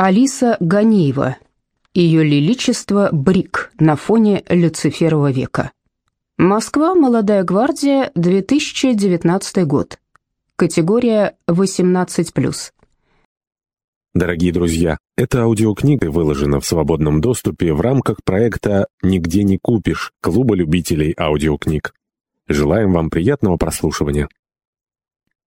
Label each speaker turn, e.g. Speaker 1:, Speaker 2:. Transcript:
Speaker 1: Алиса Ганеева. Ее лиличество Брик на фоне Люциферова века. Москва, Молодая гвардия, 2019 год. Категория 18+.
Speaker 2: Дорогие друзья, эта аудиокнига выложена в свободном доступе в рамках проекта «Нигде не купишь» Клуба любителей аудиокниг. Желаем вам приятного прослушивания.